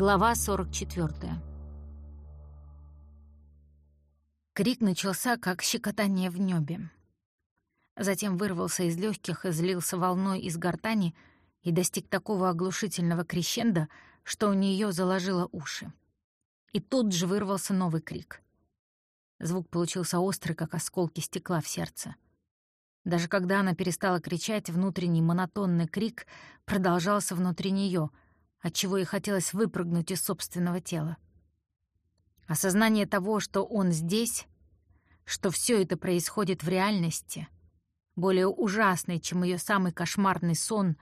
Глава 44. Крик начался, как щекотание в небе. Затем вырвался из легких и злился волной из гортани и достиг такого оглушительного крещенда, что у нее заложило уши. И тут же вырвался новый крик. Звук получился острый, как осколки стекла в сердце. Даже когда она перестала кричать, внутренний монотонный крик продолжался внутри нее — отчего ей хотелось выпрыгнуть из собственного тела. Осознание того, что он здесь, что все это происходит в реальности, более ужасный, чем ее самый кошмарный сон,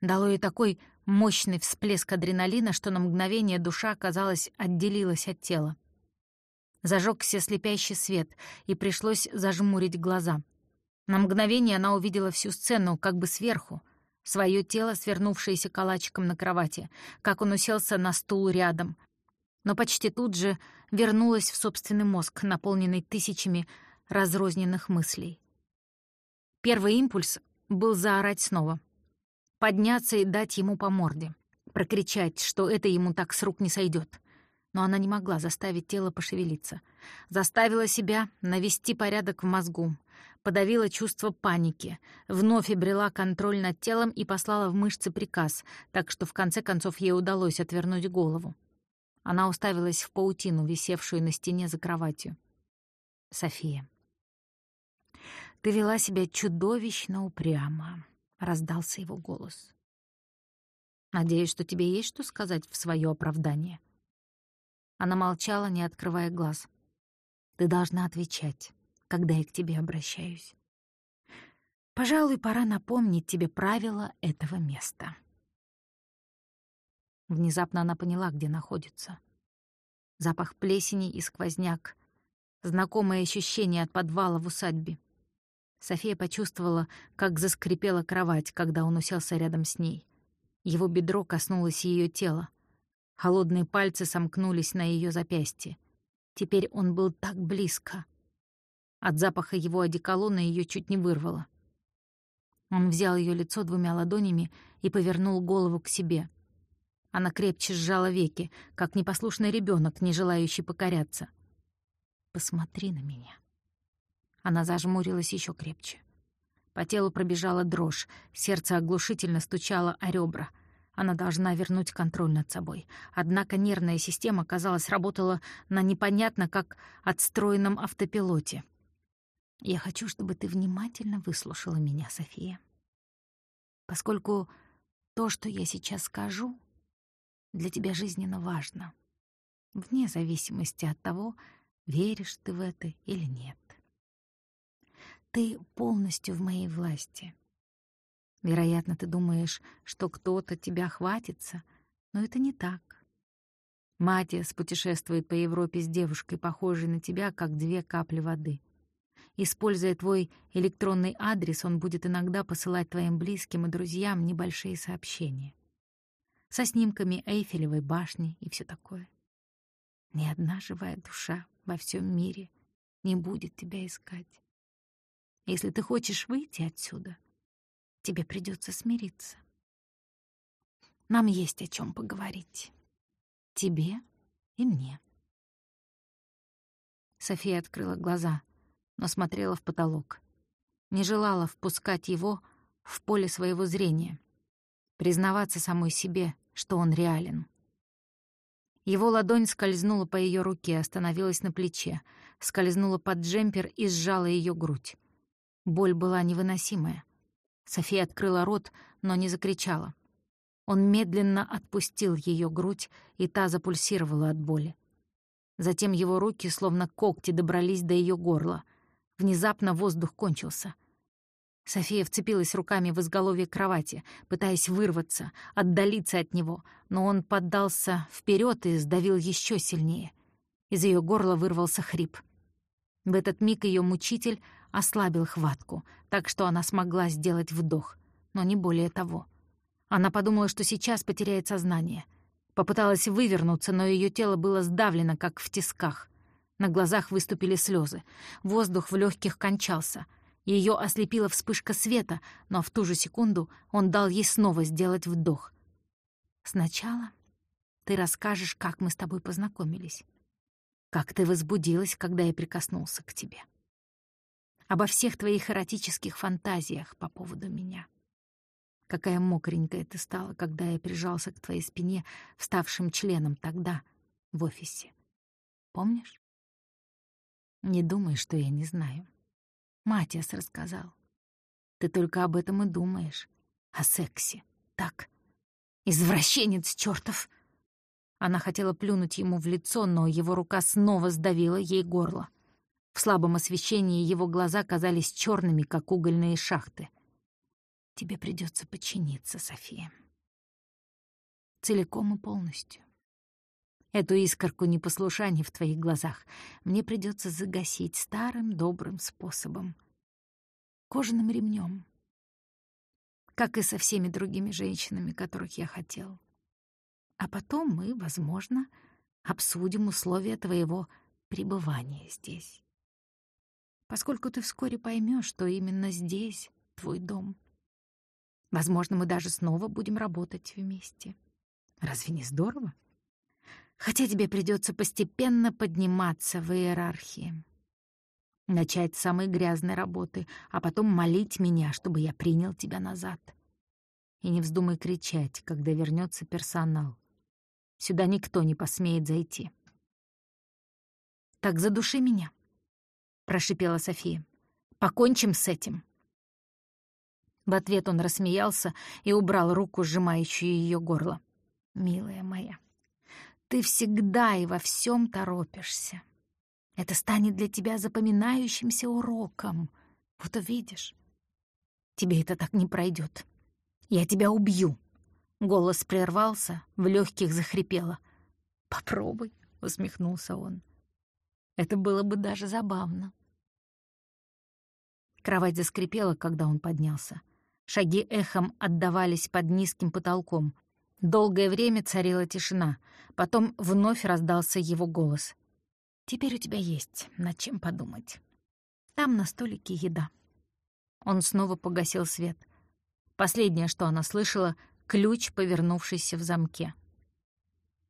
дало ей такой мощный всплеск адреналина, что на мгновение душа, казалось, отделилась от тела. Зажегся слепящий свет, и пришлось зажмурить глаза. На мгновение она увидела всю сцену как бы сверху — свое тело, свернувшееся калачиком на кровати, как он уселся на стул рядом. Но почти тут же вернулась в собственный мозг, наполненный тысячами разрозненных мыслей. Первый импульс был заорать снова. Подняться и дать ему по морде. Прокричать, что это ему так с рук не сойдет. Но она не могла заставить тело пошевелиться. Заставила себя навести порядок в мозгу, подавила чувство паники, вновь обрела контроль над телом и послала в мышцы приказ, так что в конце концов ей удалось отвернуть голову. Она уставилась в паутину, висевшую на стене за кроватью. «София, ты вела себя чудовищно упрямо», — раздался его голос. «Надеюсь, что тебе есть что сказать в свое оправдание». Она молчала, не открывая глаз. «Ты должна отвечать когда я к тебе обращаюсь. Пожалуй, пора напомнить тебе правила этого места. Внезапно она поняла, где находится. Запах плесени и сквозняк, знакомое ощущение от подвала в усадьбе. София почувствовала, как заскрипела кровать, когда он уселся рядом с ней. Его бедро коснулось ее тела. Холодные пальцы сомкнулись на ее запястье. Теперь он был так близко. От запаха его одеколона ее чуть не вырвало. Он взял ее лицо двумя ладонями и повернул голову к себе. Она крепче сжала веки, как непослушный ребенок, не желающий покоряться. «Посмотри на меня». Она зажмурилась еще крепче. По телу пробежала дрожь, сердце оглушительно стучало о ребра. Она должна вернуть контроль над собой. Однако нервная система, казалось, работала на непонятно как отстроенном автопилоте. Я хочу, чтобы ты внимательно выслушала меня, София. Поскольку то, что я сейчас скажу, для тебя жизненно важно, вне зависимости от того, веришь ты в это или нет. Ты полностью в моей власти. Вероятно, ты думаешь, что кто-то тебя хватится, но это не так. Матиас путешествует по Европе с девушкой, похожей на тебя, как две капли воды — Используя твой электронный адрес, он будет иногда посылать твоим близким и друзьям небольшие сообщения. Со снимками Эйфелевой башни и все такое. Ни одна живая душа во всем мире не будет тебя искать. Если ты хочешь выйти отсюда, тебе придется смириться. Нам есть о чем поговорить. Тебе и мне. София открыла глаза — но смотрела в потолок. Не желала впускать его в поле своего зрения, признаваться самой себе, что он реален. Его ладонь скользнула по ее руке, остановилась на плече, скользнула под джемпер и сжала ее грудь. Боль была невыносимая. София открыла рот, но не закричала. Он медленно отпустил ее грудь, и та запульсировала от боли. Затем его руки, словно когти, добрались до ее горла. Внезапно воздух кончился. София вцепилась руками в изголовье кровати, пытаясь вырваться, отдалиться от него, но он поддался вперед и сдавил еще сильнее. Из ее горла вырвался хрип. В этот миг ее мучитель ослабил хватку, так что она смогла сделать вдох, но не более того. Она подумала, что сейчас потеряет сознание. Попыталась вывернуться, но ее тело было сдавлено, как в тисках. На глазах выступили слезы. Воздух в легких кончался. Ее ослепила вспышка света, но в ту же секунду он дал ей снова сделать вдох. Сначала Ты расскажешь, как мы с тобой познакомились. Как ты возбудилась, когда я прикоснулся к тебе. Обо всех твоих эротических фантазиях по поводу меня. Какая мокренькая ты стала, когда я прижался к твоей спине вставшим членом тогда, в офисе. Помнишь? Не думай, что я не знаю. Матиас рассказал. Ты только об этом и думаешь. О сексе. Так. Извращенец чёртов! Она хотела плюнуть ему в лицо, но его рука снова сдавила ей горло. В слабом освещении его глаза казались черными, как угольные шахты. «Тебе придется подчиниться, София. Целиком и полностью. Эту искорку непослушания в твоих глазах мне придется загасить старым добрым способом. Кожаным ремнем, как и со всеми другими женщинами, которых я хотел. А потом мы, возможно, обсудим условия твоего пребывания здесь. Поскольку ты вскоре поймешь, что именно здесь твой дом. Возможно, мы даже снова будем работать вместе. Разве не здорово? Хотя тебе придется постепенно подниматься в иерархии. Начать с самой грязной работы, а потом молить меня, чтобы я принял тебя назад. И не вздумай кричать, когда вернется персонал. Сюда никто не посмеет зайти. «Так задуши меня», — прошипела София. «Покончим с этим». В ответ он рассмеялся и убрал руку, сжимающую ее горло. «Милая моя, ты всегда и во всем торопишься. Это станет для тебя запоминающимся уроком. Вот увидишь. Тебе это так не пройдет. Я тебя убью. Голос прервался, в легких захрипело. Попробуй, усмехнулся он. Это было бы даже забавно. Кровать заскрипела, когда он поднялся. Шаги эхом отдавались под низким потолком. Долгое время царила тишина. Потом вновь раздался его голос. Теперь у тебя есть над чем подумать. Там на столике еда». Он снова погасил свет. Последнее, что она слышала — ключ, повернувшийся в замке.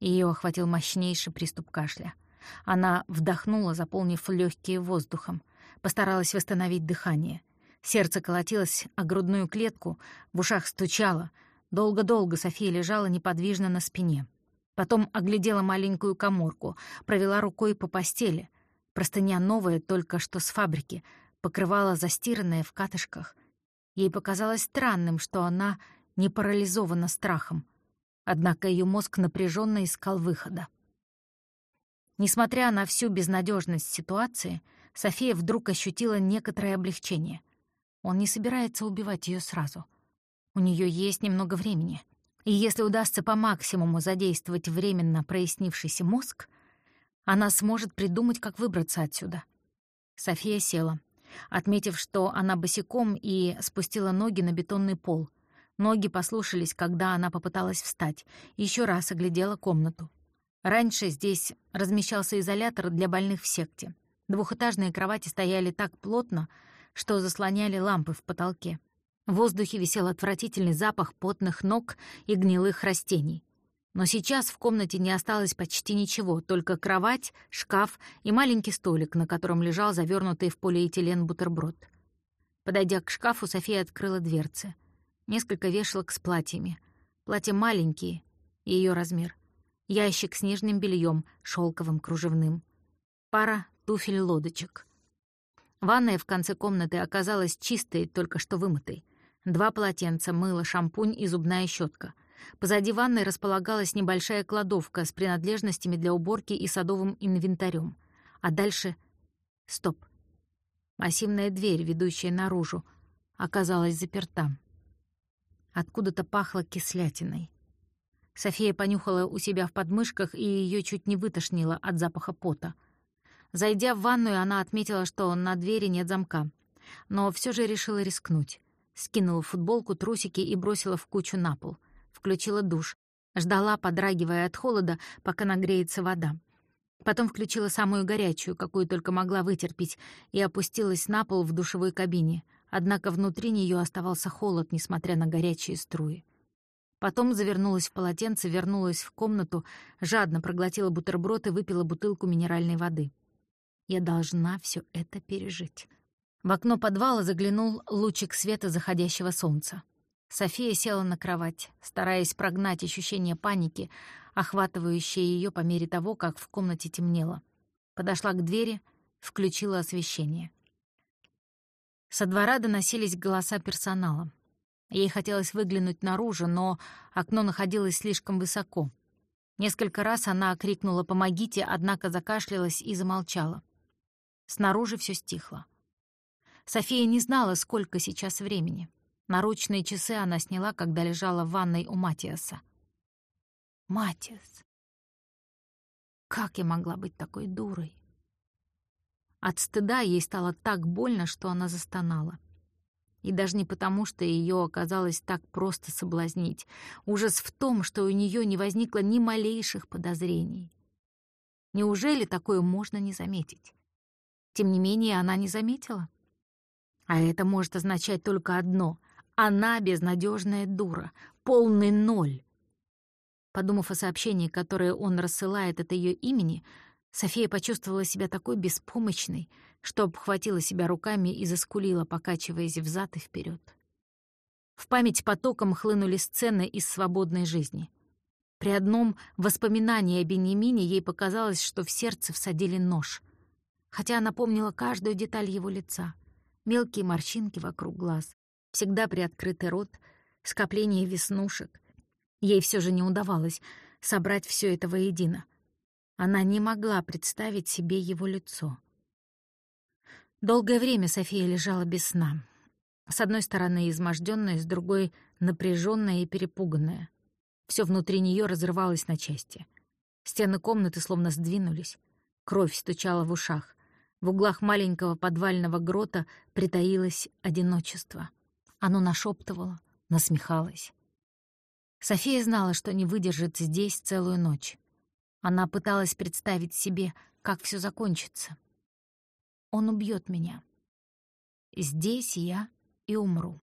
Ее охватил мощнейший приступ кашля. Она вдохнула, заполнив легкие воздухом. Постаралась восстановить дыхание. Сердце колотилось о грудную клетку, в ушах стучало. Долго-долго София лежала неподвижно на спине. Потом оглядела маленькую коморку, провела рукой по постели. Простыня новая, только что с фабрики, покрывала застиранная в катышках. Ей показалось странным, что она не парализована страхом. Однако ее мозг напряженно искал выхода. Несмотря на всю безнадежность ситуации, София вдруг ощутила некоторое облегчение. Он не собирается убивать ее сразу. У нее есть немного времени — и если удастся по максимуму задействовать временно прояснившийся мозг, она сможет придумать, как выбраться отсюда. София села, отметив, что она босиком и спустила ноги на бетонный пол. Ноги послушались, когда она попыталась встать, и еще раз оглядела комнату. Раньше здесь размещался изолятор для больных в секте. Двухэтажные кровати стояли так плотно, что заслоняли лампы в потолке. В воздухе висел отвратительный запах потных ног и гнилых растений. Но сейчас в комнате не осталось почти ничего, только кровать, шкаф и маленький столик, на котором лежал завернутый в полиэтилен бутерброд. Подойдя к шкафу, София открыла дверцы. Несколько вешалок с платьями. Платья маленькие, ее размер. Ящик с нижним бельем, шелковым, кружевным. Пара туфель-лодочек. Ванная в конце комнаты оказалась чистой, только что вымытой. Два полотенца, мыло, шампунь и зубная щетка. Позади ванной располагалась небольшая кладовка с принадлежностями для уборки и садовым инвентарем. А дальше... Стоп. Массивная дверь, ведущая наружу, оказалась заперта. Откуда-то пахло кислятиной. София понюхала у себя в подмышках, и ее чуть не вытошнило от запаха пота. Зайдя в ванную, она отметила, что на двери нет замка, но все же решила рискнуть. Скинула футболку, трусики и бросила в кучу на пол. Включила душ. Ждала, подрагивая от холода, пока нагреется вода. Потом включила самую горячую, какую только могла вытерпеть, и опустилась на пол в душевой кабине. Однако внутри нее оставался холод, несмотря на горячие струи. Потом завернулась в полотенце, вернулась в комнату, жадно проглотила бутерброд и выпила бутылку минеральной воды. Я должна все это пережить. В окно подвала заглянул лучик света заходящего солнца. София села на кровать, стараясь прогнать ощущение паники, охватывающее ее по мере того, как в комнате темнело. Подошла к двери, включила освещение. Со двора доносились голоса персонала. Ей хотелось выглянуть наружу, но окно находилось слишком высоко. Несколько раз она окрикнула «помогите», однако закашлялась и замолчала. Снаружи все стихло. София не знала, сколько сейчас времени. Наручные часы она сняла, когда лежала в ванной у Матиаса. Матиас. Как я могла быть такой дурой? От стыда ей стало так больно, что она застонала. И даже не потому, что ее оказалось так просто соблазнить. Ужас в том, что у нее не возникло ни малейших подозрений. Неужели такое можно не заметить? Тем не менее, она не заметила. А это может означать только одно — она безнадежная дура, полный ноль. Подумав о сообщении, которое он рассылает от ее имени, София почувствовала себя такой беспомощной, что обхватила себя руками и заскулила, покачиваясь взад и вперед. В память потоком хлынули сцены из свободной жизни. При одном воспоминании о Беньямине ей показалось, что в сердце всадили нож — хотя она помнила каждую деталь его лица. Мелкие морщинки вокруг глаз, всегда приоткрытый рот, скопление веснушек. Ей все же не удавалось собрать все это воедино. Она не могла представить себе его лицо. Долгое время София лежала без сна. С одной стороны измождённая, с другой — напряженная и перепуганная. Все внутри нее разрывалось на части. Стены комнаты словно сдвинулись. Кровь стучала в ушах. В углах маленького подвального грота притаилось одиночество. Оно нашептывало, насмехалось. София знала, что не выдержит здесь целую ночь. Она пыталась представить себе, как все закончится. Он убьет меня. Здесь я и умру.